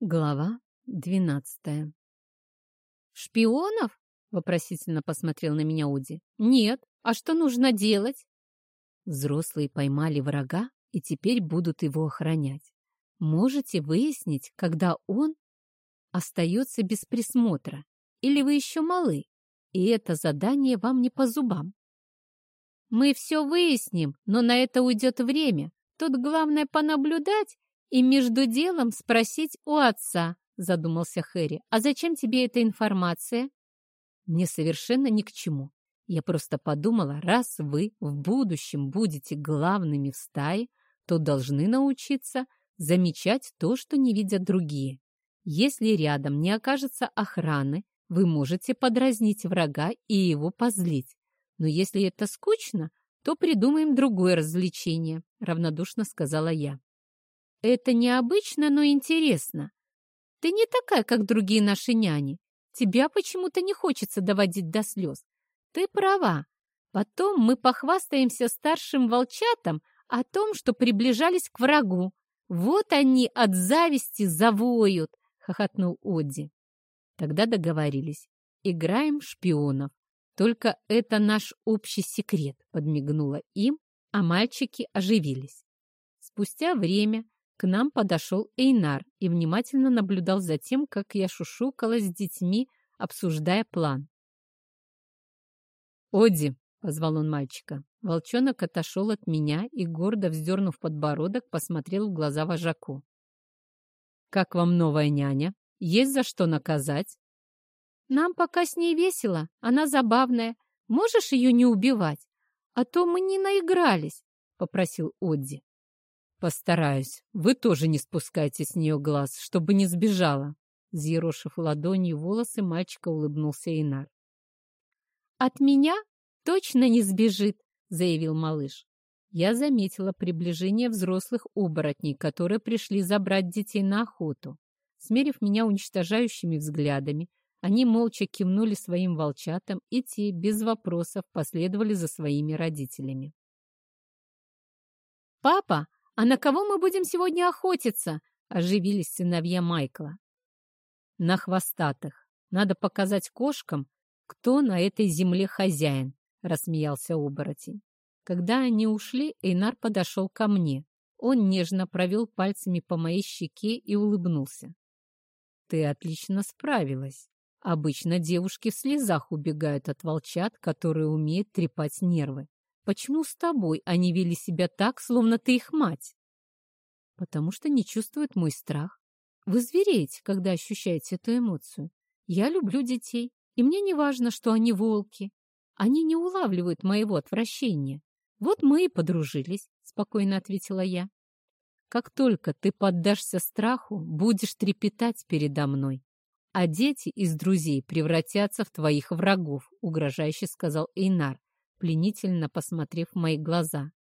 Глава двенадцатая «Шпионов?» — вопросительно посмотрел на меня Уди. «Нет. А что нужно делать?» Взрослые поймали врага и теперь будут его охранять. Можете выяснить, когда он остается без присмотра, или вы еще малы, и это задание вам не по зубам. Мы все выясним, но на это уйдет время. Тут главное понаблюдать и между делом спросить у отца, задумался Хэри. А зачем тебе эта информация? Мне совершенно ни к чему. Я просто подумала, раз вы в будущем будете главными в стае, то должны научиться замечать то, что не видят другие. Если рядом не окажется охраны, вы можете подразнить врага и его позлить. Но если это скучно, то придумаем другое развлечение, равнодушно сказала я. Это необычно, но интересно. Ты не такая, как другие наши няни. Тебя почему-то не хочется доводить до слез. Ты права. Потом мы похвастаемся старшим волчатам о том, что приближались к врагу. Вот они от зависти завоют, хохотнул Одди. Тогда договорились. Играем шпионов. Только это наш общий секрет, подмигнула им, а мальчики оживились. Спустя время к нам подошел Эйнар и внимательно наблюдал за тем, как я шушукалась с детьми, обсуждая план. «Оди!» — позвал он мальчика. Волчонок отошел от меня и, гордо вздернув подбородок, посмотрел в глаза вожаку. «Как вам новая няня? Есть за что наказать?» «Нам пока с ней весело, она забавная. Можешь ее не убивать? А то мы не наигрались», — попросил Одди. «Постараюсь. Вы тоже не спускайте с нее глаз, чтобы не сбежала». Зъерошив ладонью волосы, мальчика улыбнулся Инар. «От меня точно не сбежит», — заявил малыш. Я заметила приближение взрослых оборотней, которые пришли забрать детей на охоту. Смерив меня уничтожающими взглядами, они молча кивнули своим волчатам, и те, без вопросов, последовали за своими родителями. «Папа, «А на кого мы будем сегодня охотиться?» — оживились сыновья Майкла. «На хвостатых. Надо показать кошкам, кто на этой земле хозяин», — рассмеялся оборотень. Когда они ушли, Эйнар подошел ко мне. Он нежно провел пальцами по моей щеке и улыбнулся. «Ты отлично справилась. Обычно девушки в слезах убегают от волчат, которые умеют трепать нервы. Почему с тобой они вели себя так, словно ты их мать? Потому что не чувствуют мой страх. Вы звереете, когда ощущаете эту эмоцию. Я люблю детей, и мне не важно, что они волки. Они не улавливают моего отвращения. Вот мы и подружились, спокойно ответила я. Как только ты поддашься страху, будешь трепетать передо мной. А дети из друзей превратятся в твоих врагов, угрожающе сказал Эйнар, пленительно посмотрев в мои глаза.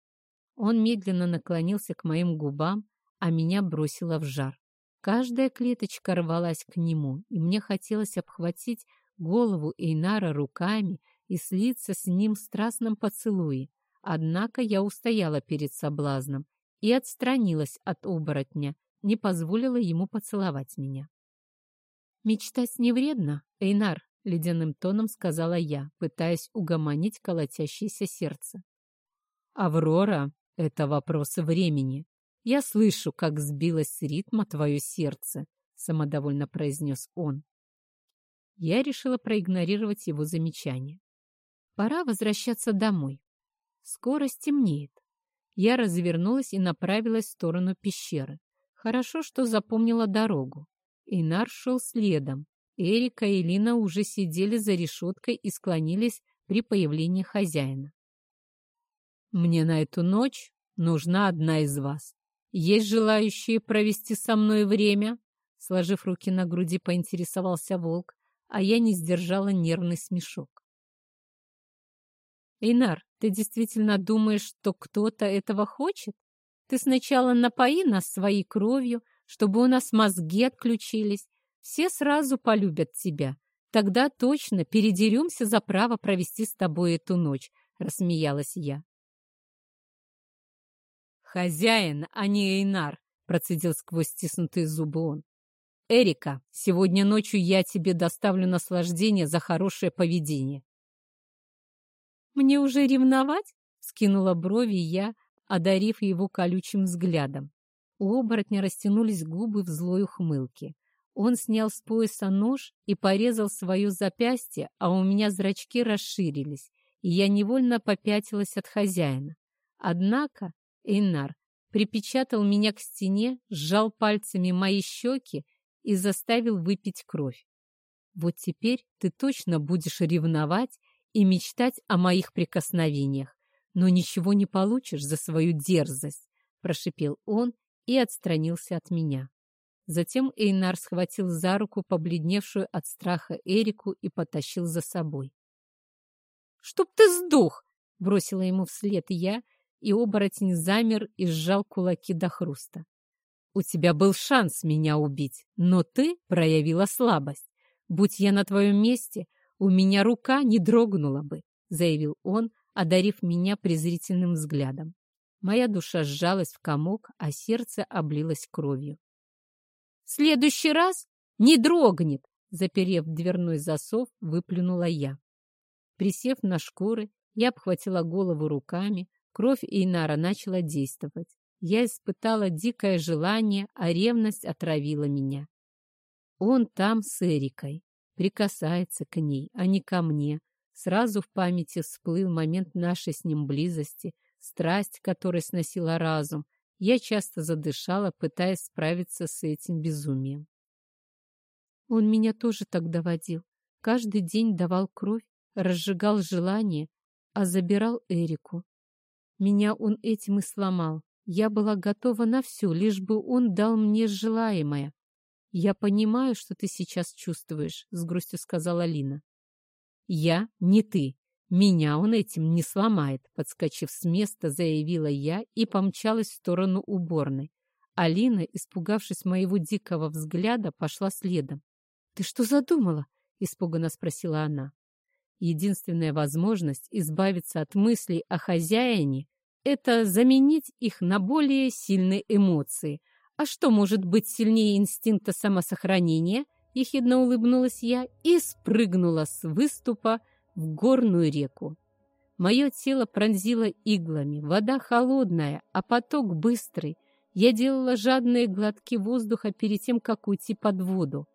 Он медленно наклонился к моим губам, а меня бросило в жар. Каждая клеточка рвалась к нему, и мне хотелось обхватить голову Эйнара руками и слиться с ним в страстном поцелуе. Однако я устояла перед соблазном и отстранилась от оборотня, не позволила ему поцеловать меня. «Мечтать не вредно, Эйнар», — ледяным тоном сказала я, пытаясь угомонить колотящееся сердце. «Аврора — это вопрос времени. Я слышу, как сбилось с ритма твое сердце», — самодовольно произнес он. Я решила проигнорировать его замечание. Пора возвращаться домой. Скоро стемнеет. Я развернулась и направилась в сторону пещеры. Хорошо, что запомнила дорогу. Инар шел следом, Эрика и Лина уже сидели за решеткой и склонились при появлении хозяина. «Мне на эту ночь нужна одна из вас. Есть желающие провести со мной время?» Сложив руки на груди, поинтересовался волк, а я не сдержала нервный смешок. «Эйнар, ты действительно думаешь, что кто-то этого хочет? Ты сначала напои нас своей кровью, чтобы у нас мозги отключились, все сразу полюбят тебя. Тогда точно передеремся за право провести с тобой эту ночь», — рассмеялась я. «Хозяин, а не Эйнар», — процедил сквозь стиснутые зубы он. Эрика, сегодня ночью я тебе доставлю наслаждение за хорошее поведение. Мне уже ревновать? Скинула брови я, одарив его колючим взглядом. У оборотня растянулись губы в злой ухмылке. Он снял с пояса нож и порезал свое запястье, а у меня зрачки расширились, и я невольно попятилась от хозяина. Однако Эйнар припечатал меня к стене, сжал пальцами мои щеки и заставил выпить кровь. Вот теперь ты точно будешь ревновать и мечтать о моих прикосновениях, но ничего не получишь за свою дерзость, прошипел он и отстранился от меня. Затем Эйнар схватил за руку побледневшую от страха Эрику и потащил за собой. «Чтоб ты сдох!» — бросила ему вслед я, и оборотень замер и сжал кулаки до хруста. У тебя был шанс меня убить, но ты проявила слабость. Будь я на твоем месте, у меня рука не дрогнула бы, заявил он, одарив меня презрительным взглядом. Моя душа сжалась в комок, а сердце облилось кровью. «В следующий раз не дрогнет!» Заперев дверной засов, выплюнула я. Присев на шкуры, я обхватила голову руками, кровь Эйнара начала действовать. Я испытала дикое желание, а ревность отравила меня. Он там с Эрикой, прикасается к ней, а не ко мне. Сразу в памяти всплыл момент нашей с ним близости, страсть, которая сносила разум. Я часто задышала, пытаясь справиться с этим безумием. Он меня тоже так доводил. Каждый день давал кровь, разжигал желание, а забирал Эрику. Меня он этим и сломал. Я была готова на все, лишь бы он дал мне желаемое. «Я понимаю, что ты сейчас чувствуешь», — с грустью сказала Лина. «Я не ты. Меня он этим не сломает», — подскочив с места, заявила я и помчалась в сторону уборной. Алина, испугавшись моего дикого взгляда, пошла следом. «Ты что задумала?» — испуганно спросила она. Единственная возможность избавиться от мыслей о хозяине это заменить их на более сильные эмоции. А что может быть сильнее инстинкта самосохранения? Ехидно улыбнулась я и спрыгнула с выступа в горную реку. Мое тело пронзило иглами, вода холодная, а поток быстрый. Я делала жадные глотки воздуха перед тем, как уйти под воду.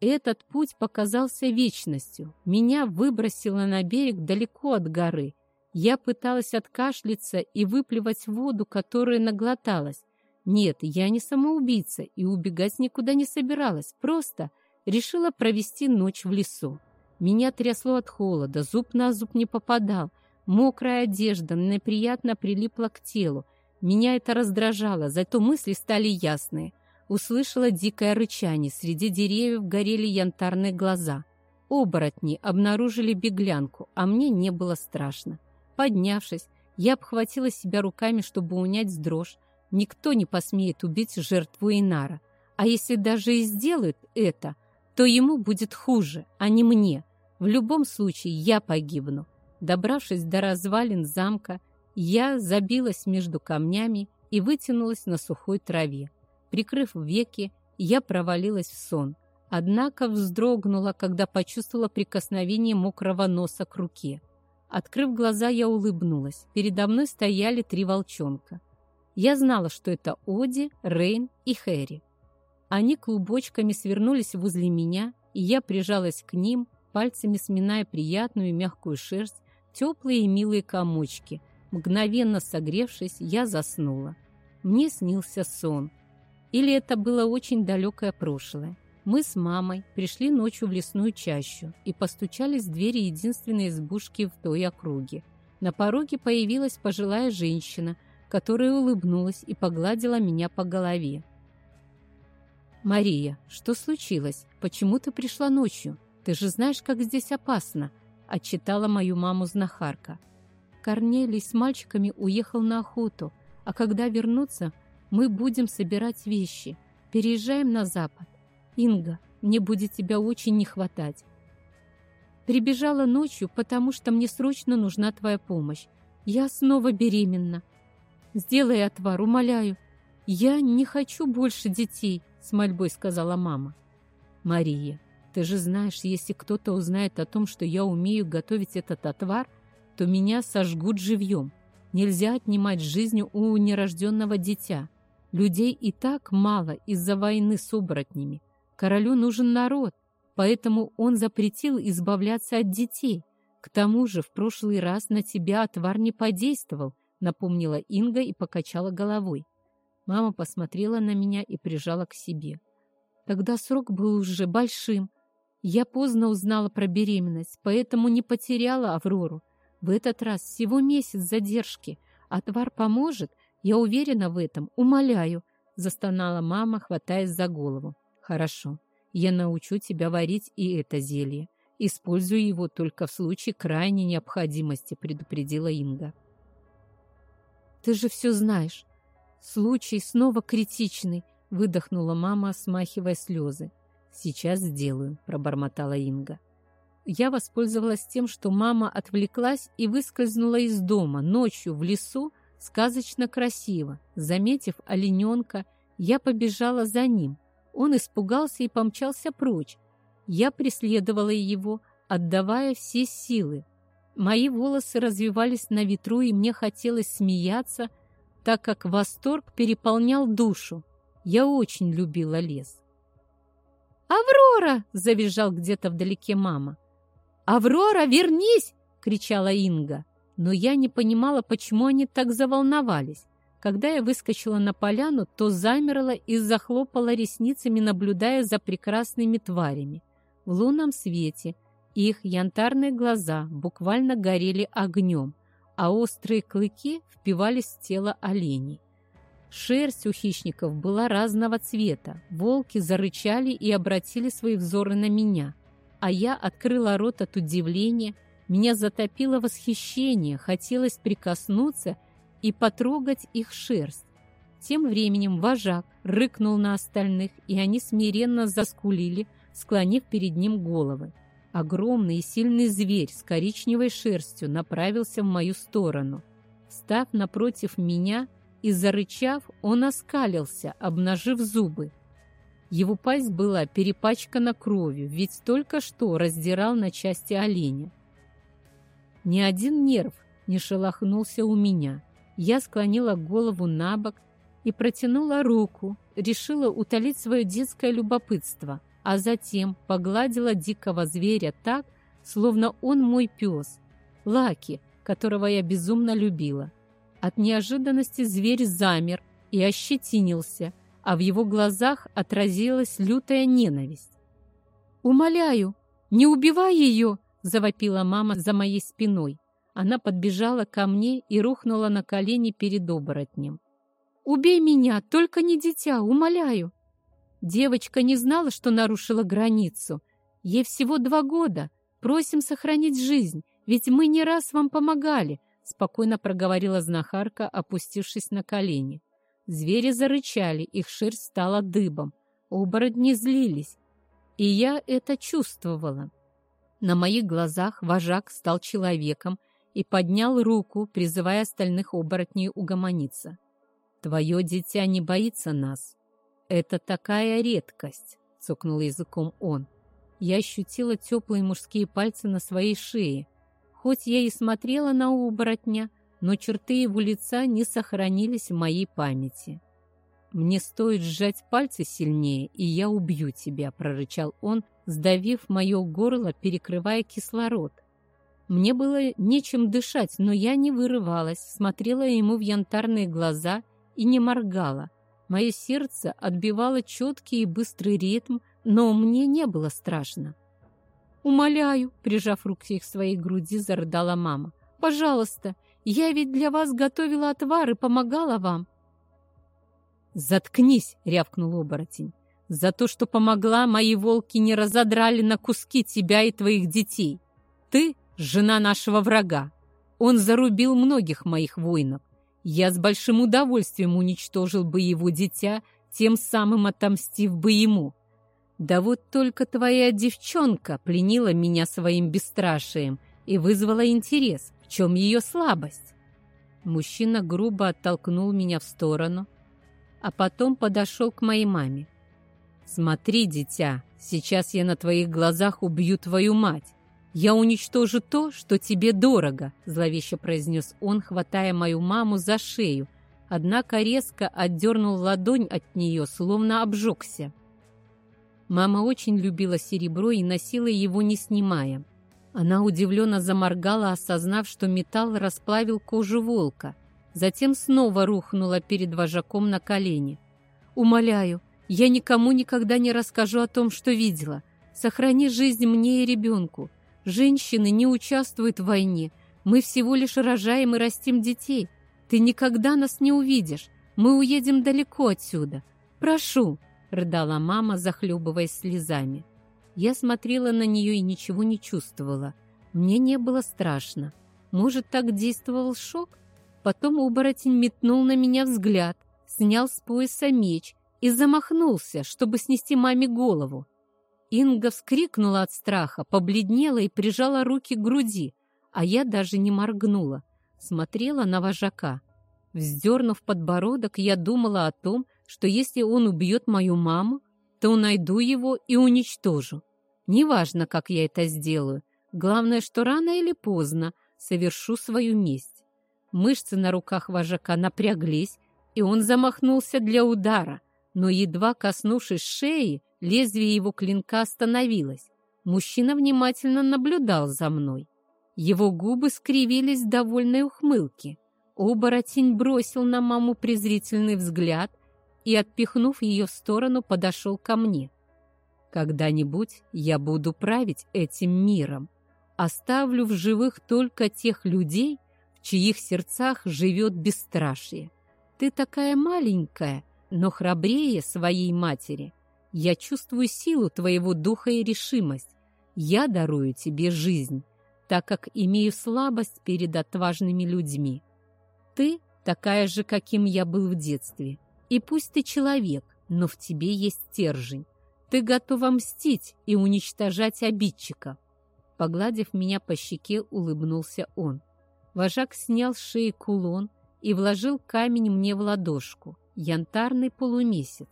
Этот путь показался вечностью. Меня выбросило на берег далеко от горы. Я пыталась откашляться и выплевать воду, которая наглоталась. Нет, я не самоубийца и убегать никуда не собиралась, просто решила провести ночь в лесу. Меня трясло от холода, зуб на зуб не попадал, мокрая одежда неприятно прилипла к телу. Меня это раздражало, зато мысли стали ясные. Услышала дикое рычание, среди деревьев горели янтарные глаза. Оборотни обнаружили беглянку, а мне не было страшно. Поднявшись, я обхватила себя руками, чтобы унять дрожь. Никто не посмеет убить жертву Инара. А если даже и сделает это, то ему будет хуже, а не мне. В любом случае я погибну. Добравшись до развалин замка, я забилась между камнями и вытянулась на сухой траве. Прикрыв веки, я провалилась в сон. Однако вздрогнула, когда почувствовала прикосновение мокрого носа к руке. Открыв глаза, я улыбнулась. Передо мной стояли три волчонка. Я знала, что это Оди, Рейн и Хэри. Они клубочками свернулись возле меня, и я прижалась к ним, пальцами сминая приятную мягкую шерсть, теплые и милые комочки. Мгновенно согревшись, я заснула. Мне снился сон. Или это было очень далекое прошлое. Мы с мамой пришли ночью в лесную чащу и постучались в двери единственной избушки в той округе. На пороге появилась пожилая женщина, которая улыбнулась и погладила меня по голове. «Мария, что случилось? Почему ты пришла ночью? Ты же знаешь, как здесь опасно!» – отчитала мою маму знахарка. Корнелий с мальчиками уехал на охоту, а когда вернутся, мы будем собирать вещи. Переезжаем на запад. Инга, мне будет тебя очень не хватать. Прибежала ночью, потому что мне срочно нужна твоя помощь. Я снова беременна. Сделай отвар, умоляю. Я не хочу больше детей, с мольбой сказала мама. Мария, ты же знаешь, если кто-то узнает о том, что я умею готовить этот отвар, то меня сожгут живьем. Нельзя отнимать жизнь у нерожденного дитя. Людей и так мало из-за войны с оборотнями. Королю нужен народ, поэтому он запретил избавляться от детей. К тому же в прошлый раз на тебя отвар не подействовал, напомнила Инга и покачала головой. Мама посмотрела на меня и прижала к себе. Тогда срок был уже большим. Я поздно узнала про беременность, поэтому не потеряла Аврору. В этот раз всего месяц задержки. Отвар поможет, я уверена в этом, умоляю, застонала мама, хватаясь за голову. Хорошо, я научу тебя варить и это зелье. Используй его только в случае крайней необходимости, предупредила Инга. Ты же все знаешь. Случай снова критичный, выдохнула мама, смахивая слезы. Сейчас сделаю, пробормотала Инга. Я воспользовалась тем, что мама отвлеклась и выскользнула из дома ночью в лесу, сказочно красиво. Заметив олененка, я побежала за ним – он испугался и помчался прочь. Я преследовала его, отдавая все силы. Мои волосы развивались на ветру, и мне хотелось смеяться, так как восторг переполнял душу. Я очень любила лес. «Аврора!» — завизжал где-то вдалеке мама. «Аврора, вернись!» — кричала Инга. Но я не понимала, почему они так заволновались. Когда я выскочила на поляну, то замерла и захлопала ресницами, наблюдая за прекрасными тварями. В лунном свете их янтарные глаза буквально горели огнем, а острые клыки впивались в тело оленей. Шерсть у хищников была разного цвета. Волки зарычали и обратили свои взоры на меня. А я открыла рот от удивления. Меня затопило восхищение. Хотелось прикоснуться и потрогать их шерсть. Тем временем вожак рыкнул на остальных, и они смиренно заскулили, склонив перед ним головы. Огромный и сильный зверь с коричневой шерстью направился в мою сторону. Став напротив меня и зарычав, он оскалился, обнажив зубы. Его пасть была перепачкана кровью, ведь только что раздирал на части оленя. Ни один нерв не шелохнулся у меня. Я склонила голову на бок и протянула руку, решила утолить свое детское любопытство, а затем погладила дикого зверя так, словно он мой пес, Лаки, которого я безумно любила. От неожиданности зверь замер и ощетинился, а в его глазах отразилась лютая ненависть. «Умоляю, не убивай ее!» — завопила мама за моей спиной. Она подбежала ко мне и рухнула на колени перед оборотнем. «Убей меня, только не дитя, умоляю!» Девочка не знала, что нарушила границу. Ей всего два года. Просим сохранить жизнь, ведь мы не раз вам помогали, спокойно проговорила знахарка, опустившись на колени. Звери зарычали, их шерсть стала дыбом. Оборотни злились. И я это чувствовала. На моих глазах вожак стал человеком, и поднял руку, призывая остальных оборотней угомониться. «Твое дитя не боится нас. Это такая редкость», — цокнул языком он. Я ощутила теплые мужские пальцы на своей шее. Хоть я и смотрела на оборотня, но черты его лица не сохранились в моей памяти. «Мне стоит сжать пальцы сильнее, и я убью тебя», — прорычал он, сдавив мое горло, перекрывая кислород. Мне было нечем дышать, но я не вырывалась, смотрела ему в янтарные глаза и не моргала. Мое сердце отбивало четкий и быстрый ритм, но мне не было страшно. «Умоляю», — прижав руки к своей груди, зарыдала мама. «Пожалуйста, я ведь для вас готовила отвар и помогала вам». «Заткнись!» — рявкнул оборотень. «За то, что помогла, мои волки не разодрали на куски тебя и твоих детей. Ты жена нашего врага. Он зарубил многих моих воинов. Я с большим удовольствием уничтожил бы его дитя, тем самым отомстив бы ему. Да вот только твоя девчонка пленила меня своим бесстрашием и вызвала интерес. В чем ее слабость? Мужчина грубо оттолкнул меня в сторону, а потом подошел к моей маме. «Смотри, дитя, сейчас я на твоих глазах убью твою мать. Я уничтожу то, что тебе дорого», — зловеще произнес он, хватая мою маму за шею, однако резко отдернул ладонь от нее, словно обжегся. Мама очень любила серебро и носила его, не снимая. Она удивленно заморгала, осознав, что металл расплавил кожу волка. Затем снова рухнула перед вожаком на колени. «Умоляю, я никому никогда не расскажу о том, что видела. Сохрани жизнь мне и ребенку. Женщины не участвуют в войне. Мы всего лишь рожаем и растим детей. Ты никогда нас не увидишь. Мы уедем далеко отсюда. Прошу!» — рыдала мама, захлебываясь слезами. Я смотрела на нее и ничего не чувствовала. Мне не было страшно. Может, так действовал шок? Потом оборотень метнул на меня взгляд, снял с пояса меч и замахнулся, чтобы снести маме голову. Инга вскрикнула от страха, побледнела и прижала руки к груди, а я даже не моргнула, смотрела на вожака. Вздернув подбородок, я думала о том, что если он убьет мою маму, то найду его и уничтожу. Неважно, как я это сделаю, главное, что рано или поздно совершу свою месть. Мышцы на руках вожака напряглись, и он замахнулся для удара — но едва коснувшись шеи, лезвие его клинка остановилось. Мужчина внимательно наблюдал за мной. Его губы скривились в довольной ухмылке. Оборотень бросил на маму презрительный взгляд и, отпихнув ее в сторону, подошел ко мне. «Когда-нибудь я буду править этим миром. Оставлю в живых только тех людей, в чьих сердцах живет бесстрашие. Ты такая маленькая, но храбрее своей матери. Я чувствую силу твоего духа и решимость. Я дарую тебе жизнь, так как имею слабость перед отважными людьми. Ты такая же, каким я был в детстве. И пусть ты человек, но в тебе есть стержень. Ты готова мстить и уничтожать обидчиков. Погладив меня по щеке, улыбнулся он. Вожак снял с шеи кулон и вложил камень мне в ладошку янтарный полумесяц.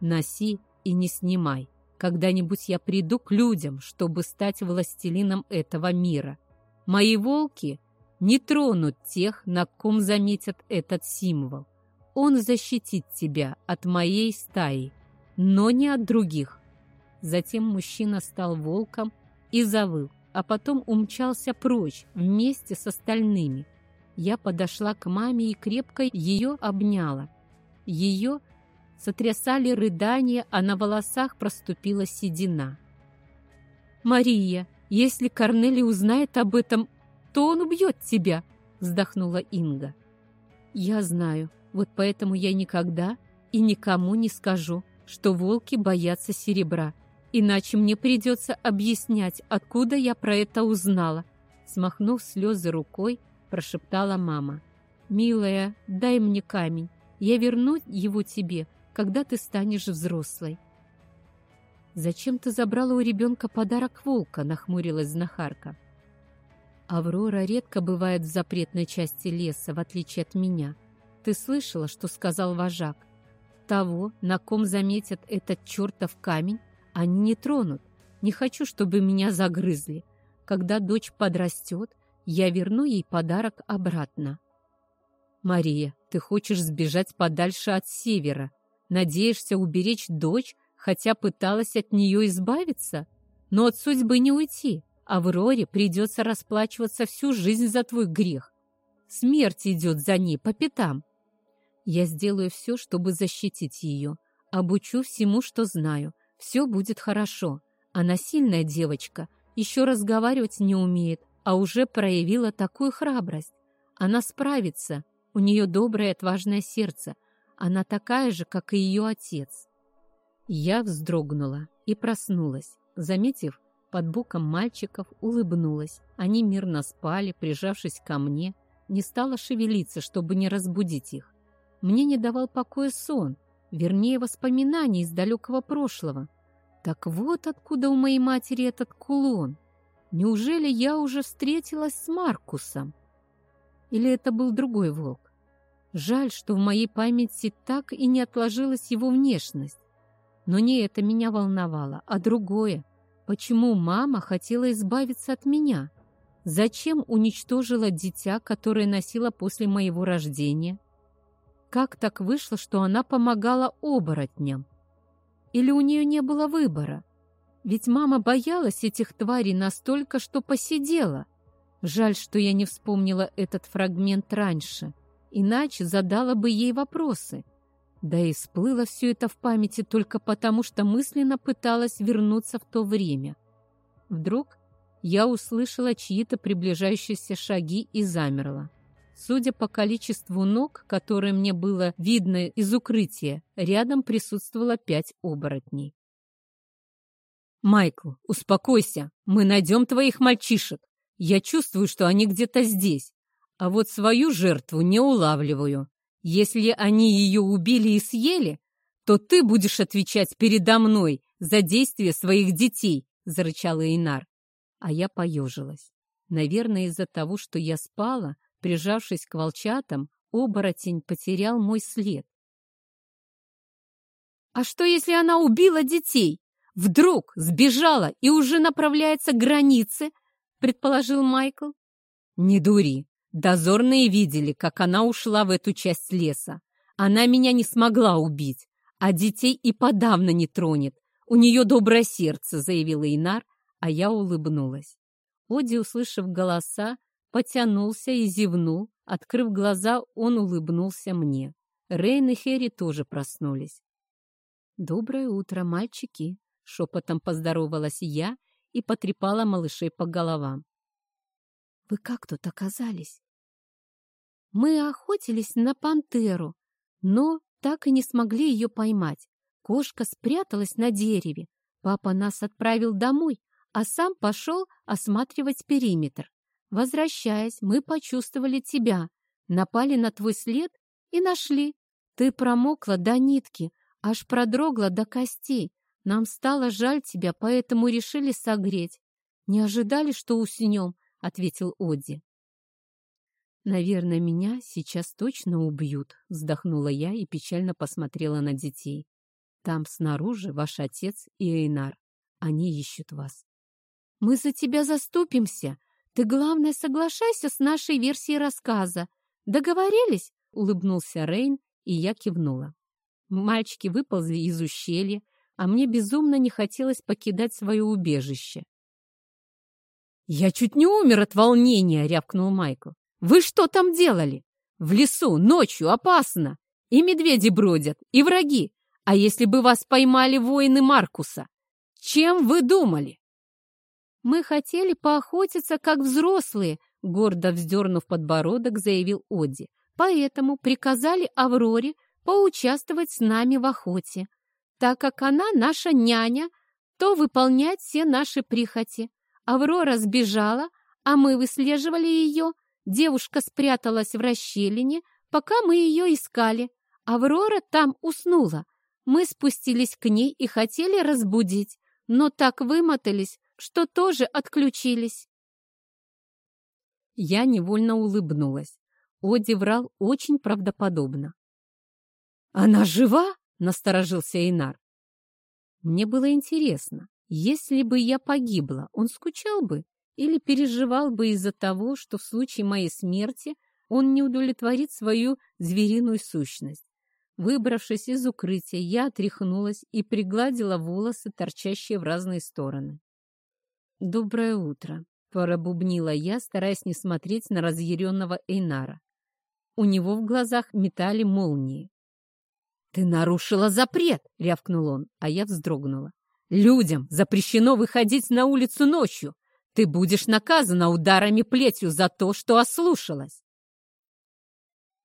Носи и не снимай. Когда-нибудь я приду к людям, чтобы стать властелином этого мира. Мои волки не тронут тех, на ком заметят этот символ. Он защитит тебя от моей стаи, но не от других. Затем мужчина стал волком и завыл, а потом умчался прочь вместе с остальными. Я подошла к маме и крепко ее обняла. Ее сотрясали рыдания, а на волосах проступила седина. «Мария, если Корнели узнает об этом, то он убьет тебя!» вздохнула Инга. «Я знаю, вот поэтому я никогда и никому не скажу, что волки боятся серебра, иначе мне придется объяснять, откуда я про это узнала», смахнув слезы рукой, прошептала мама. «Милая, дай мне камень, я верну его тебе, когда ты станешь взрослой. «Зачем ты забрала у ребенка подарок волка?» — нахмурилась знахарка. «Аврора редко бывает в запретной части леса, в отличие от меня. Ты слышала, что сказал вожак? Того, на ком заметят этот чертов камень, они не тронут. Не хочу, чтобы меня загрызли. Когда дочь подрастет, я верну ей подарок обратно». «Мария, ты хочешь сбежать подальше от севера? Надеешься уберечь дочь, хотя пыталась от нее избавиться? Но от судьбы не уйти. А в Роре придется расплачиваться всю жизнь за твой грех. Смерть идет за ней по пятам. Я сделаю все, чтобы защитить ее. Обучу всему, что знаю. Все будет хорошо. Она сильная девочка, еще разговаривать не умеет, а уже проявила такую храбрость. Она справится, у нее доброе и отважное сердце. Она такая же, как и ее отец. Я вздрогнула и проснулась. Заметив под боком мальчиков, улыбнулась. Они мирно спали, прижавшись ко мне. Не стала шевелиться, чтобы не разбудить их. Мне не давал покоя сон, вернее, воспоминания из далекого прошлого. Так вот откуда у моей матери этот кулон. Неужели я уже встретилась с Маркусом? Или это был другой волк? Жаль, что в моей памяти так и не отложилась его внешность. Но не это меня волновало, а другое. Почему мама хотела избавиться от меня? Зачем уничтожила дитя, которое носила после моего рождения? Как так вышло, что она помогала оборотням? Или у нее не было выбора? Ведь мама боялась этих тварей настолько, что посидела. Жаль, что я не вспомнила этот фрагмент раньше, иначе задала бы ей вопросы. Да и всплыло все это в памяти только потому, что мысленно пыталась вернуться в то время. Вдруг я услышала чьи-то приближающиеся шаги и замерла. Судя по количеству ног, которые мне было видно из укрытия, рядом присутствовало пять оборотней. «Майкл, успокойся, мы найдем твоих мальчишек. Я чувствую, что они где-то здесь, а вот свою жертву не улавливаю. Если они ее убили и съели, то ты будешь отвечать передо мной за действия своих детей», — зарычала Инар. А я поежилась. Наверное, из-за того, что я спала, прижавшись к волчатам, оборотень потерял мой след. «А что, если она убила детей? Вдруг сбежала и уже направляется к границе?» — предположил Майкл. «Не дури. Дозорные видели, как она ушла в эту часть леса. Она меня не смогла убить, а детей и подавно не тронет. У нее доброе сердце», — заявила Инар, а я улыбнулась. Оди, услышав голоса, потянулся и зевнул. Открыв глаза, он улыбнулся мне. Рейн и Херри тоже проснулись. «Доброе утро, мальчики!» — шепотом поздоровалась я и потрепала малышей по головам. «Вы как тут оказались?» «Мы охотились на пантеру, но так и не смогли ее поймать. Кошка спряталась на дереве. Папа нас отправил домой, а сам пошел осматривать периметр. Возвращаясь, мы почувствовали тебя, напали на твой след и нашли. Ты промокла до нитки, аж продрогла до костей. Нам стало жаль тебя, поэтому решили согреть. Не ожидали, что уснем, — ответил Одди. «Наверное, меня сейчас точно убьют», — вздохнула я и печально посмотрела на детей. «Там снаружи ваш отец и Эйнар. Они ищут вас». Мы за тебя заступимся. Ты, главное, соглашайся с нашей версией рассказа. Договорились?» — улыбнулся Рейн, и я кивнула. Мальчики выползли из ущелья, а мне безумно не хотелось покидать свое убежище. «Я чуть не умер от волнения!» — рявкнул Майкл. «Вы что там делали? В лесу, ночью, опасно! И медведи бродят, и враги! А если бы вас поймали воины Маркуса? Чем вы думали?» «Мы хотели поохотиться, как взрослые», — гордо вздернув подбородок, заявил Одди. «Поэтому приказали Авроре поучаствовать с нами в охоте. Так как она наша няня, то выполнять все наши прихоти. Аврора сбежала, а мы выслеживали ее. Девушка спряталась в расщелине, пока мы ее искали. Аврора там уснула. Мы спустились к ней и хотели разбудить, но так вымотались, что тоже отключились. Я невольно улыбнулась. Оди врал очень правдоподобно. «Она жива?» — насторожился Эйнар. Мне было интересно, если бы я погибла, он скучал бы или переживал бы из-за того, что в случае моей смерти он не удовлетворит свою звериную сущность. Выбравшись из укрытия, я отряхнулась и пригладила волосы, торчащие в разные стороны. «Доброе утро», — пробубнила я, стараясь не смотреть на разъяренного Эйнара. У него в глазах метали молнии. «Ты нарушила запрет!» — рявкнул он, а я вздрогнула. «Людям запрещено выходить на улицу ночью. Ты будешь наказана ударами плетью за то, что ослушалась!»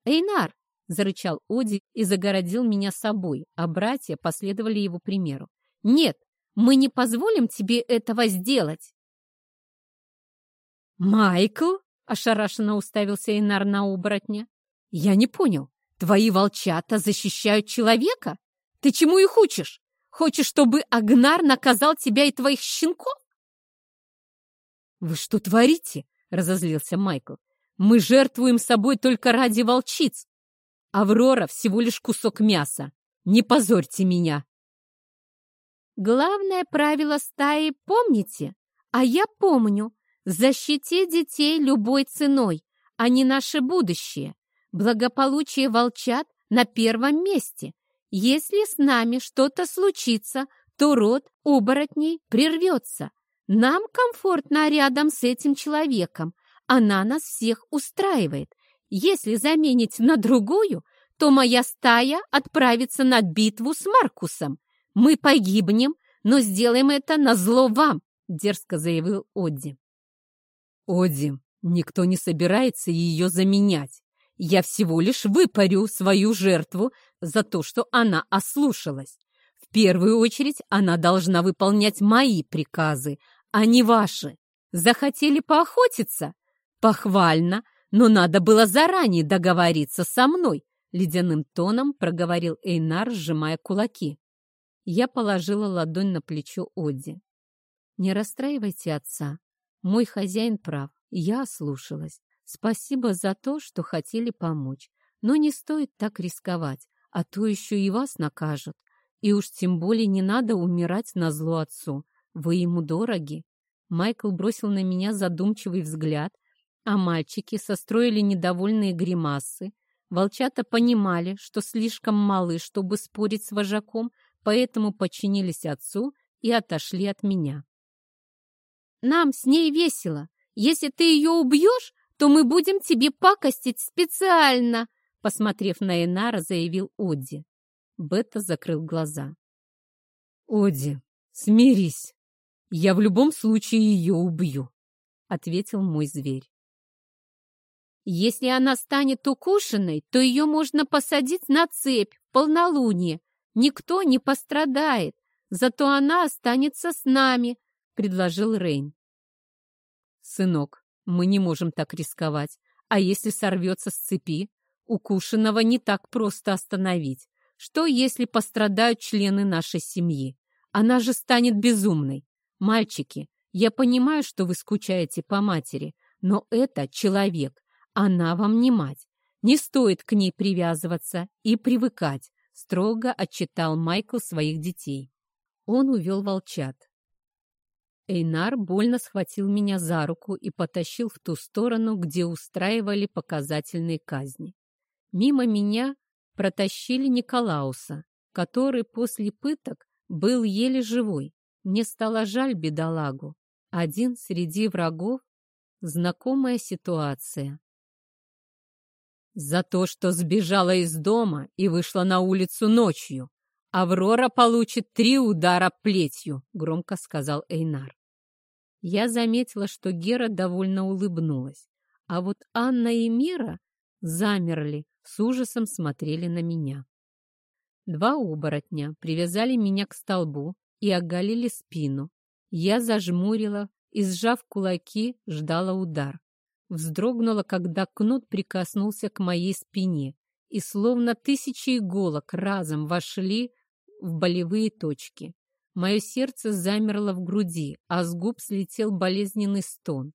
«Эйнар!» — зарычал Оди и загородил меня собой, а братья последовали его примеру. «Нет, мы не позволим тебе этого сделать!» «Майкл?» — ошарашенно уставился Инар на оборотня. «Я не понял. Твои волчата защищают человека? Ты чему их учишь? Хочешь, чтобы Агнар наказал тебя и твоих щенков?» «Вы что творите?» — разозлился Майкл. «Мы жертвуем собой только ради волчиц. Аврора всего лишь кусок мяса. Не позорьте меня!» Главное правило стаи помните? А я помню. Защити детей любой ценой. Они наше будущее. Благополучие волчат на первом месте. Если с нами что-то случится, то род оборотней прервется. Нам комфортно рядом с этим человеком. Она нас всех устраивает. Если заменить на другую, то моя стая отправится на битву с Маркусом. Мы погибнем, но сделаем это на зло вам, дерзко заявил Одди. Одди, никто не собирается ее заменять. Я всего лишь выпарю свою жертву за то, что она ослушалась. В первую очередь она должна выполнять мои приказы, а не ваши. Захотели поохотиться? Похвально, но надо было заранее договориться со мной, ледяным тоном проговорил Эйнар, сжимая кулаки. Я положила ладонь на плечо Оди. Не расстраивайте отца. Мой хозяин прав, я ослушалась. Спасибо за то, что хотели помочь. Но не стоит так рисковать, а то еще и вас накажут. И уж тем более не надо умирать на зло отцу. Вы ему дороги. Майкл бросил на меня задумчивый взгляд, а мальчики состроили недовольные гримасы. Волчата понимали, что слишком малы, чтобы спорить с вожаком, поэтому подчинились отцу и отошли от меня. «Нам с ней весело. Если ты ее убьешь, то мы будем тебе пакостить специально!» Посмотрев на Энара, заявил Одди. Бета закрыл глаза. «Одди, смирись. Я в любом случае ее убью», — ответил мой зверь. «Если она станет укушенной, то ее можно посадить на цепь в полнолуние. Никто не пострадает, зато она останется с нами», — предложил Рейн. «Сынок, мы не можем так рисковать. А если сорвется с цепи? Укушенного не так просто остановить. Что, если пострадают члены нашей семьи? Она же станет безумной. Мальчики, я понимаю, что вы скучаете по матери, но это человек. Она вам не мать. Не стоит к ней привязываться и привыкать, строго отчитал Майкл своих детей. Он увел волчат. Эйнар больно схватил меня за руку и потащил в ту сторону, где устраивали показательные казни. Мимо меня протащили Николауса, который после пыток был еле живой. Мне стало жаль бедолагу. Один среди врагов — знакомая ситуация. За то, что сбежала из дома и вышла на улицу ночью, Аврора получит три удара плетью, громко сказал Эйнар. Я заметила, что Гера довольно улыбнулась, а вот Анна и Мира замерли, с ужасом смотрели на меня. Два оборотня привязали меня к столбу и оголили спину. Я зажмурила и, сжав кулаки, ждала удар. Вздрогнула, когда кнут прикоснулся к моей спине, и словно тысячи иголок разом вошли в болевые точки. Мое сердце замерло в груди, а с губ слетел болезненный стон.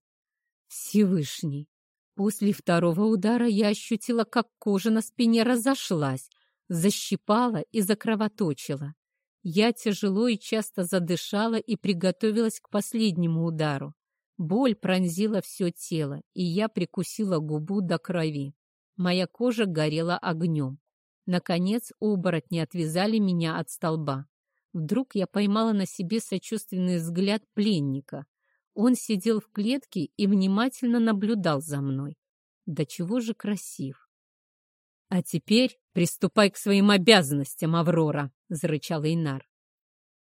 Всевышний! После второго удара я ощутила, как кожа на спине разошлась, защипала и закровоточила. Я тяжело и часто задышала и приготовилась к последнему удару. Боль пронзила все тело, и я прикусила губу до крови. Моя кожа горела огнем. Наконец оборотни отвязали меня от столба. Вдруг я поймала на себе сочувственный взгляд пленника. Он сидел в клетке и внимательно наблюдал за мной. Да чего же красив! «А теперь приступай к своим обязанностям, Аврора!» — зарычал Эйнар.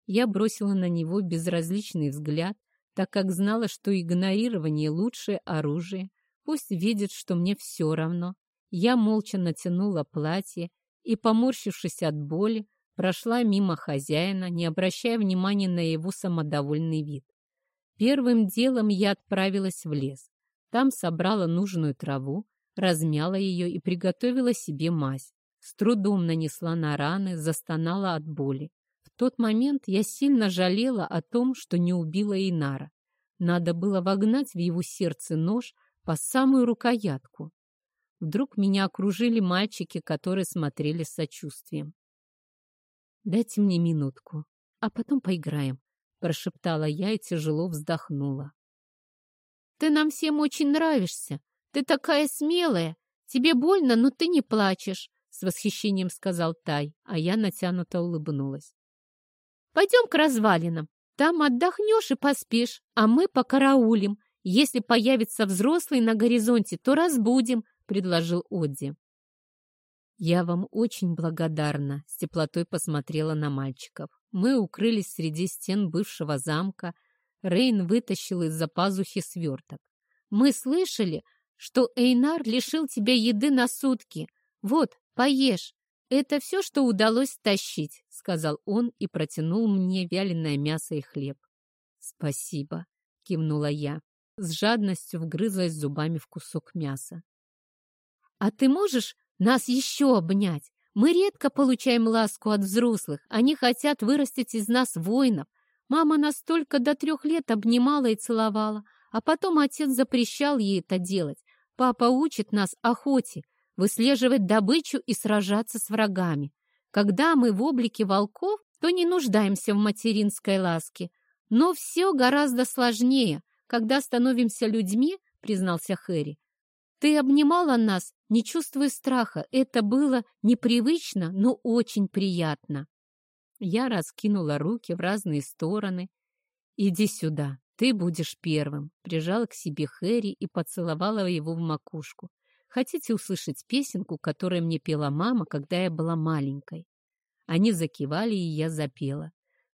Я бросила на него безразличный взгляд, так как знала, что игнорирование — лучшее оружие. Пусть видит, что мне все равно. Я молча натянула платье и, поморщившись от боли, прошла мимо хозяина, не обращая внимания на его самодовольный вид. Первым делом я отправилась в лес. Там собрала нужную траву, размяла ее и приготовила себе мазь. С трудом нанесла на раны, застонала от боли. Тот момент я сильно жалела о том, что не убила Инара. Надо было вогнать в его сердце нож по самую рукоятку. Вдруг меня окружили мальчики, которые смотрели с сочувствием. «Дайте мне минутку. а потом поиграем», — прошептала я и тяжело вздохнула. «Ты нам всем очень нравишься. Ты такая смелая. Тебе больно, но ты не плачешь», — с восхищением сказал Тай, а я натянуто улыбнулась. «Пойдем к развалинам. Там отдохнешь и поспишь, а мы покараулим. Если появится взрослый на горизонте, то разбудим», — предложил Одди. «Я вам очень благодарна», — с теплотой посмотрела на мальчиков. Мы укрылись среди стен бывшего замка. Рейн вытащил из-за пазухи сверток. «Мы слышали, что Эйнар лишил тебя еды на сутки. Вот, поешь. Это все, что удалось стащить», — сказал он и протянул мне вяленое мясо и хлеб. «Спасибо», — кивнула я. С жадностью вгрызлась зубами в кусок мяса. «А ты можешь нас еще обнять. Мы редко получаем ласку от взрослых. Они хотят вырастить из нас воинов. Мама нас только до трех лет обнимала и целовала, а потом отец запрещал ей это делать. Папа учит нас охоте, выслеживать добычу и сражаться с врагами. Когда мы в облике волков, то не нуждаемся в материнской ласке. Но все гораздо сложнее, когда становимся людьми, признался Хэри. Ты обнимала нас, не чувствуя страха. Это было непривычно, но очень приятно. Я раскинула руки в разные стороны. «Иди сюда, ты будешь первым», прижала к себе Хэри и поцеловала его в макушку. «Хотите услышать песенку, которую мне пела мама, когда я была маленькой?» Они закивали, и я запела.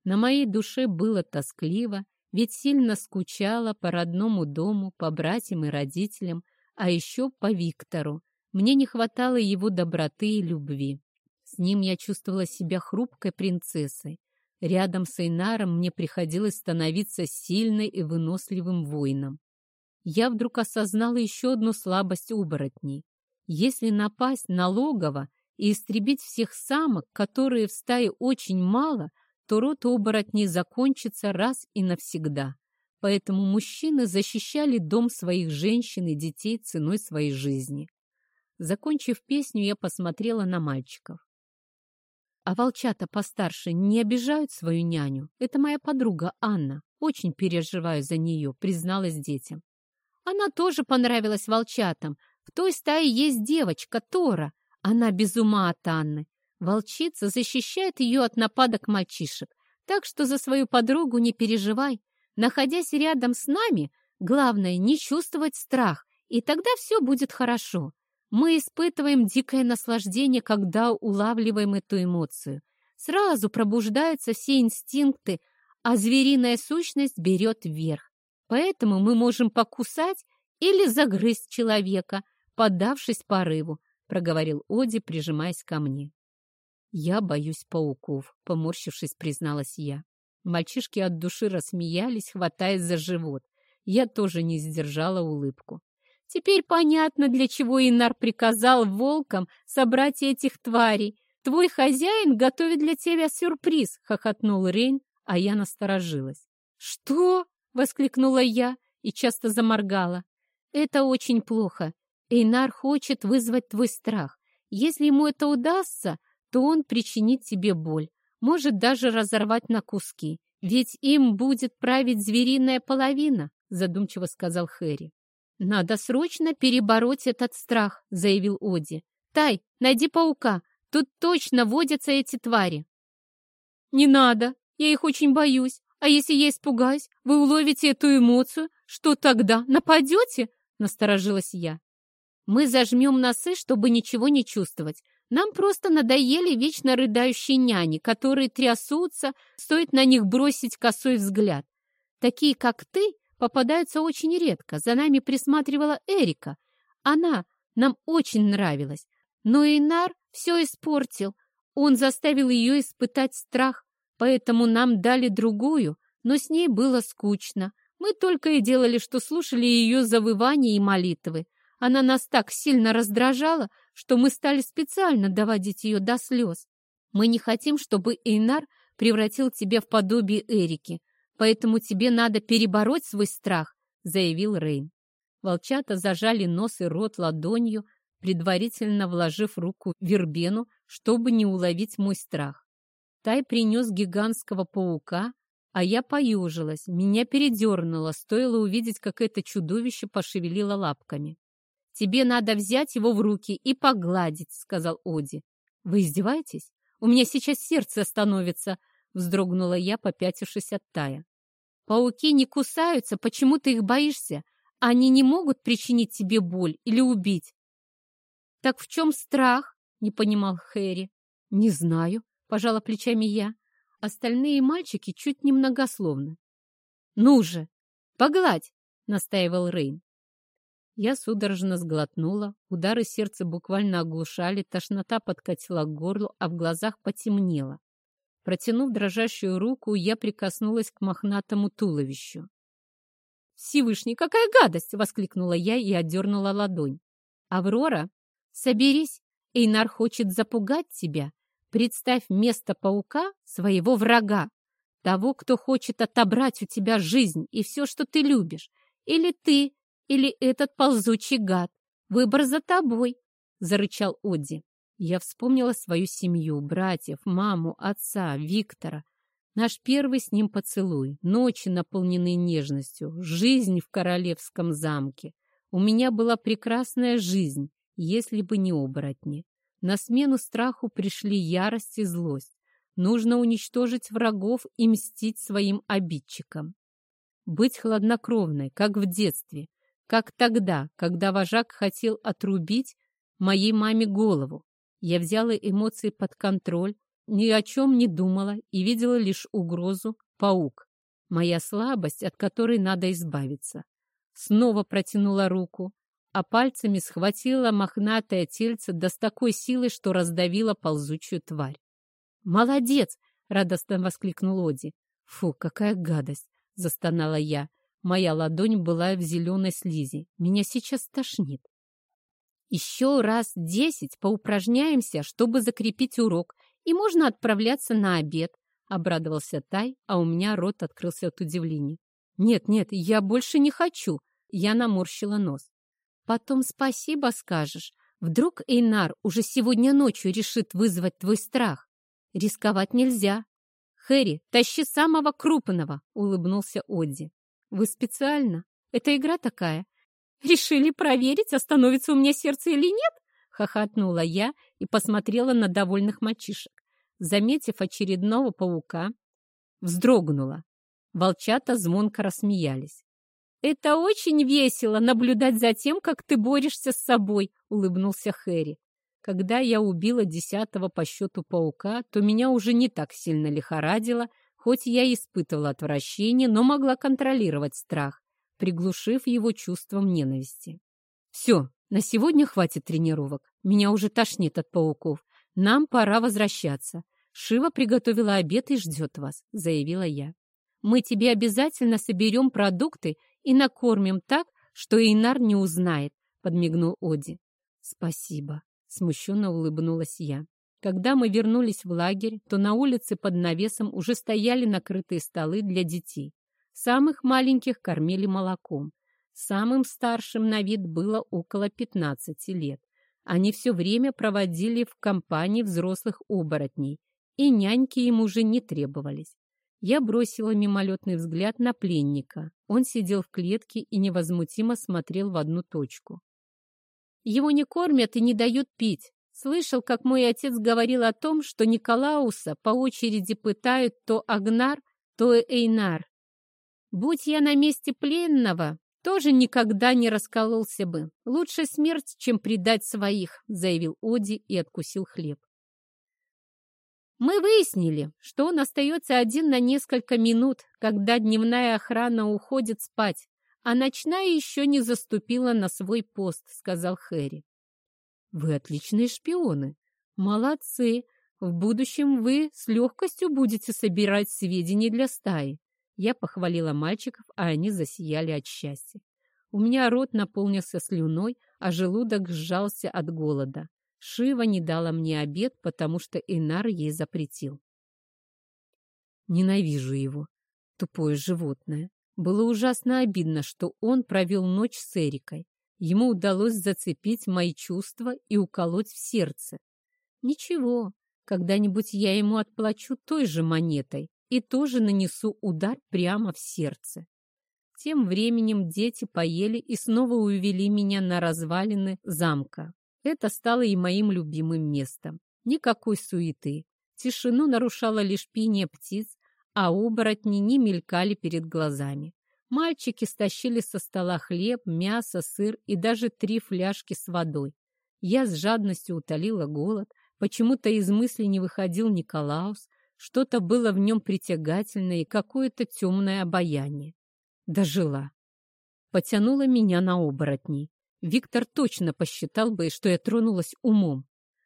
На моей душе было тоскливо, ведь сильно скучала по родному дому, по братьям и родителям, а еще по Виктору. Мне не хватало его доброты и любви. С ним я чувствовала себя хрупкой принцессой. Рядом с Эйнаром мне приходилось становиться сильной и выносливым воином. Я вдруг осознала еще одну слабость оборотней. Если напасть на логово и истребить всех самок, которые в стае очень мало, то род оборотней закончится раз и навсегда. Поэтому мужчины защищали дом своих женщин и детей ценой своей жизни. Закончив песню, я посмотрела на мальчиков. А волчата постарше не обижают свою няню? Это моя подруга Анна. Очень переживаю за нее, призналась детям. Она тоже понравилась волчатам. В той стае есть девочка Тора. Она без ума от Анны. Волчица защищает ее от нападок мальчишек. Так что за свою подругу не переживай. Находясь рядом с нами, главное не чувствовать страх, и тогда все будет хорошо. Мы испытываем дикое наслаждение, когда улавливаем эту эмоцию. Сразу пробуждаются все инстинкты, а звериная сущность берет вверх. Поэтому мы можем покусать или загрызть человека, поддавшись порыву, проговорил Оди, прижимаясь ко мне. «Я боюсь пауков», — поморщившись, призналась я. Мальчишки от души рассмеялись, хватаясь за живот. Я тоже не сдержала улыбку. Теперь понятно, для чего Инар приказал волкам собрать этих тварей. Твой хозяин готовит для тебя сюрприз, хохотнул Рейн, а я насторожилась. Что? Воскликнула я и часто заморгала. Это очень плохо. Эйнар хочет вызвать твой страх. Если ему это удастся, то он причинит тебе боль может даже разорвать на куски, ведь им будет править звериная половина, задумчиво сказал Хэри. Надо срочно перебороть этот страх, заявил Оди. Тай, найди паука, тут точно водятся эти твари. Не надо, я их очень боюсь. А если я испугаюсь, вы уловите эту эмоцию, что тогда нападете? Насторожилась я. Мы зажмем носы, чтобы ничего не чувствовать. Нам просто надоели вечно рыдающие няни, которые трясутся, стоит на них бросить косой взгляд. Такие, как ты, попадаются очень редко. За нами присматривала Эрика. Она нам очень нравилась. Но Инар все испортил. Он заставил ее испытать страх, поэтому нам дали другую, но с ней было скучно. Мы только и делали, что слушали ее завывания и молитвы. Она нас так сильно раздражала, что мы стали специально доводить ее до слез. Мы не хотим, чтобы Эйнар превратил тебя в подобие Эрики, поэтому тебе надо перебороть свой страх», — заявил Рейн. Волчата зажали нос и рот ладонью, предварительно вложив руку в вербену, чтобы не уловить мой страх. Тай принес гигантского паука, а я поежилась. Меня передернуло, стоило увидеть, как это чудовище пошевелило лапками. «Тебе надо взять его в руки и погладить», — сказал Оди. «Вы издеваетесь? У меня сейчас сердце остановится», — вздрогнула я, попятившись от Тая. «Пауки не кусаются, почему ты их боишься? Они не могут причинить тебе боль или убить». «Так в чем страх?» — не понимал Хэри. «Не знаю», — пожала плечами я. Остальные мальчики чуть немногословны. «Ну же, погладь!» — настаивал Рейн. Я судорожно сглотнула, удары сердца буквально оглушали, тошнота подкатила к горлу, а в глазах потемнело. Протянув дрожащую руку, я прикоснулась к мохнатому туловищу. «Всевышний, какая гадость!» — воскликнула я и отдернула ладонь. «Аврора, соберись, Эйнар хочет запугать тебя. Представь место паука своего врага, того, кто хочет отобрать у тебя жизнь и все, что ты любишь. Или ты или этот ползучий гад. Выбор за тобой!» — зарычал Одди. Я вспомнила свою семью, братьев, маму, отца, Виктора. Наш первый с ним поцелуй, ночи, наполненные нежностью, жизнь в королевском замке. У меня была прекрасная жизнь, если бы не оборотни. На смену страху пришли ярость и злость. Нужно уничтожить врагов и мстить своим обидчикам. Быть хладнокровной, как в детстве, как тогда, когда вожак хотел отрубить моей маме голову. Я взяла эмоции под контроль, ни о чем не думала и видела лишь угрозу паук. Моя слабость, от которой надо избавиться. Снова протянула руку, а пальцами схватила мохнатое тельце да с такой силой, что раздавила ползучую тварь. «Молодец!» — радостно воскликнул Оди. «Фу, какая гадость!» — застонала я. Моя ладонь была в зеленой слизи. Меня сейчас тошнит. Еще раз десять поупражняемся, чтобы закрепить урок, и можно отправляться на обед, — обрадовался Тай, а у меня рот открылся от удивления. «Нет, нет, я больше не хочу!» Я наморщила нос. «Потом спасибо скажешь. Вдруг Эйнар уже сегодня ночью решит вызвать твой страх. Рисковать нельзя». «Хэри, тащи самого крупного!» — улыбнулся Одди. Вы специально? Это игра такая. Решили проверить, остановится у меня сердце или нет? Хохотнула я и посмотрела на довольных мальчишек. Заметив очередного паука, вздрогнула. Волчата звонко рассмеялись. «Это очень весело наблюдать за тем, как ты борешься с собой», — улыбнулся Хэри. Когда я убила десятого по счету паука, то меня уже не так сильно лихорадило, Хоть я испытывала отвращение, но могла контролировать страх, приглушив его чувством ненависти. «Все, на сегодня хватит тренировок. Меня уже тошнит от пауков. Нам пора возвращаться. Шива приготовила обед и ждет вас», — заявила я. «Мы тебе обязательно соберем продукты и накормим так, что Эйнар не узнает», — подмигнул Оди. «Спасибо», — смущенно улыбнулась я. Когда мы вернулись в лагерь, то на улице под навесом уже стояли накрытые столы для детей. Самых маленьких кормили молоком. Самым старшим на вид было около 15 лет. Они все время проводили в компании взрослых оборотней, и няньки им уже не требовались. Я бросила мимолетный взгляд на пленника. Он сидел в клетке и невозмутимо смотрел в одну точку. «Его не кормят и не дают пить», Слышал, как мой отец говорил о том, что Николауса по очереди пытают то Агнар, то Эйнар. Будь я на месте пленного, тоже никогда не раскололся бы. Лучше смерть, чем предать своих, заявил Оди и откусил хлеб. Мы выяснили, что он остается один на несколько минут, когда дневная охрана уходит спать, а ночная еще не заступила на свой пост, сказал Хэри. Вы отличные шпионы. Молодцы. В будущем вы с легкостью будете собирать сведения для стаи. Я похвалила мальчиков, а они засияли от счастья. У меня рот наполнился слюной, а желудок сжался от голода. Шива не дала мне обед, потому что Инар ей запретил. Ненавижу его. Тупое животное. Было ужасно обидно, что он провел ночь с Эрикой. Ему удалось зацепить мои чувства и уколоть в сердце. Ничего, Когда-нибудь я ему отплачу той же монетой и тоже нанесу удар прямо в сердце. Тем временем дети поели и снова увели меня на развалины замка. Это стало и моим любимым местом. Никакой суеты. Тишину нарушало лишь пение птиц, а оборотни не мелькали перед глазами. Мальчики стащили со стола хлеб, мясо, сыр и даже три фляжки с водой. Я с жадностью утолила голод. Почему-то из мысли не выходил Николаус. Что-то было в нем притягательное и какое-то темное обаяние. Дожила. Потянула меня на оборотней. Виктор точно посчитал бы, что я тронулась умом.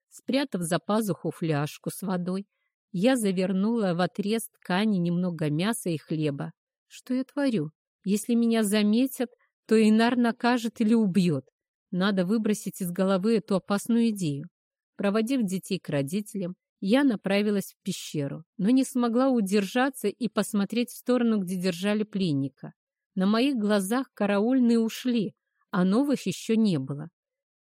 Спрятав за пазуху фляжку с водой, я завернула в отрез ткани немного мяса и хлеба. Что я творю? Если меня заметят, то Инар накажет или убьет. Надо выбросить из головы эту опасную идею. Проводив детей к родителям, я направилась в пещеру, но не смогла удержаться и посмотреть в сторону, где держали пленника. На моих глазах караульные ушли, а новых еще не было.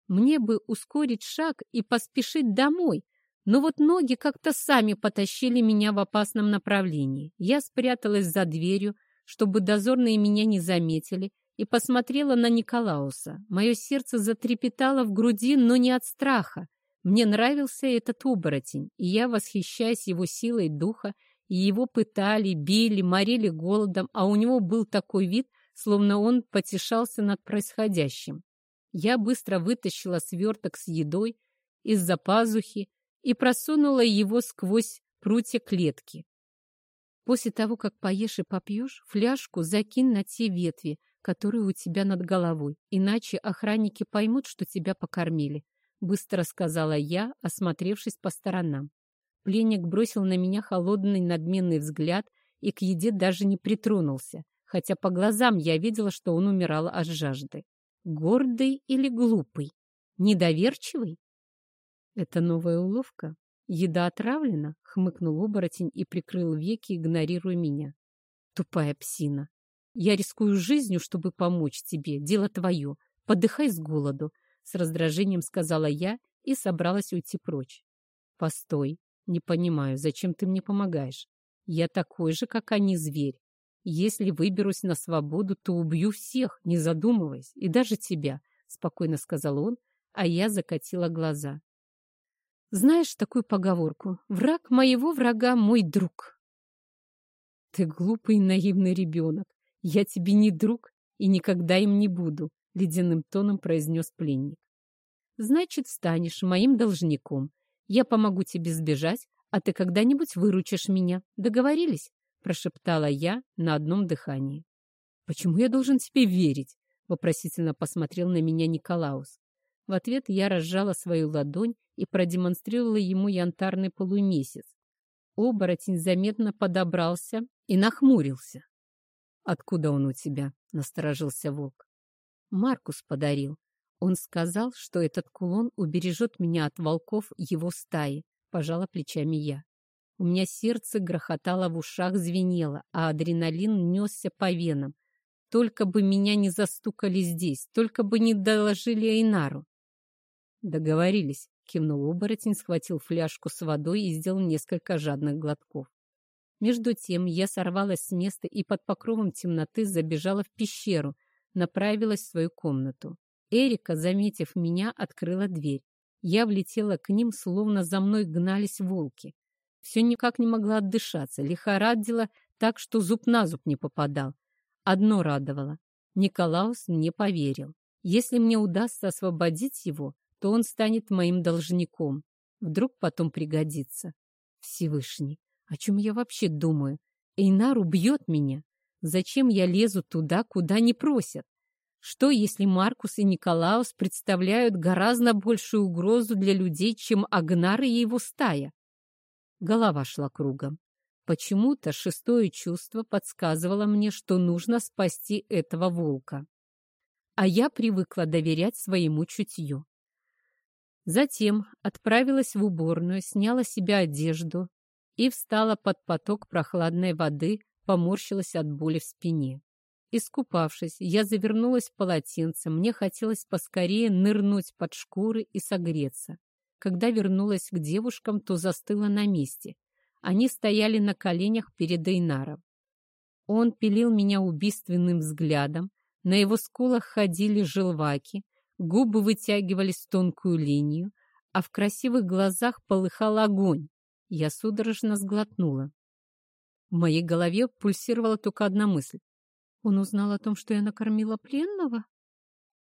Мне бы ускорить шаг и поспешить домой, но вот ноги как-то сами потащили меня в опасном направлении. Я спряталась за дверью, чтобы дозорные меня не заметили, и посмотрела на Николауса. Мое сердце затрепетало в груди, но не от страха. Мне нравился этот оборотень, и я, восхищаясь его силой духа, и его пытали, били, морили голодом, а у него был такой вид, словно он потешался над происходящим. Я быстро вытащила сверток с едой из-за пазухи и просунула его сквозь прутья клетки. После того, как поешь и попьешь, фляжку закинь на те ветви, которые у тебя над головой, иначе охранники поймут, что тебя покормили, — быстро сказала я, осмотревшись по сторонам. Пленник бросил на меня холодный надменный взгляд и к еде даже не притронулся, хотя по глазам я видела, что он умирал от жажды. Гордый или глупый? Недоверчивый? Это новая уловка? Еда отравлена? Хмыкнул оборотень и прикрыл веки, игнорируя меня. Тупая псина. Я рискую жизнью, чтобы помочь тебе. Дело твое. Подыхай с голоду. С раздражением сказала я и собралась уйти прочь. Постой. Не понимаю, зачем ты мне помогаешь? Я такой же, как они, зверь. Если выберусь на свободу, то убью всех, не задумываясь, и даже тебя, спокойно сказал он, а я закатила глаза. Знаешь такую поговорку? Враг моего врага — мой друг. Ты глупый и наивный ребенок. Я тебе не друг и никогда им не буду, ледяным тоном произнес пленник. Значит, станешь моим должником. Я помогу тебе сбежать, а ты когда-нибудь выручишь меня. Договорились? Прошептала я на одном дыхании. Почему я должен тебе верить? Вопросительно посмотрел на меня Николаус. В ответ я разжала свою ладонь и продемонстрировала ему янтарный полумесяц. Оборотень заметно подобрался и нахмурился. «Откуда он у тебя?» — насторожился волк. «Маркус подарил. Он сказал, что этот кулон убережет меня от волков его стаи», — пожала плечами я. У меня сердце грохотало в ушах, звенело, а адреналин несся по венам. Только бы меня не застукали здесь, только бы не доложили Эйнару. Договорились, кивнул оборотень, схватил фляжку с водой и сделал несколько жадных глотков. Между тем я сорвалась с места и под покровом темноты забежала в пещеру, направилась в свою комнату. Эрика, заметив меня, открыла дверь. Я влетела к ним, словно за мной гнались волки. Все никак не могла отдышаться, лихорадила так, что зуб на зуб не попадал. Одно радовало. Николаус не поверил. Если мне удастся освободить его, то он станет моим должником. Вдруг потом пригодится. Всевышний, о чем я вообще думаю? Эйнар убьет меня. Зачем я лезу туда, куда не просят? Что, если Маркус и Николаус представляют гораздо большую угрозу для людей, чем Агнар и его стая? Голова шла кругом. Почему-то шестое чувство подсказывало мне, что нужно спасти этого волка. А я привыкла доверять своему чутью. Затем отправилась в уборную, сняла себе одежду и встала под поток прохладной воды, поморщилась от боли в спине. Искупавшись, я завернулась в полотенце, мне хотелось поскорее нырнуть под шкуры и согреться. Когда вернулась к девушкам, то застыла на месте. Они стояли на коленях перед Эйнаром. Он пилил меня убийственным взглядом, на его скулах ходили желваки, губы вытягивались в тонкую линию, а в красивых глазах полыхал огонь. Я судорожно сглотнула. В моей голове пульсировала только одна мысль. Он узнал о том, что я накормила пленного?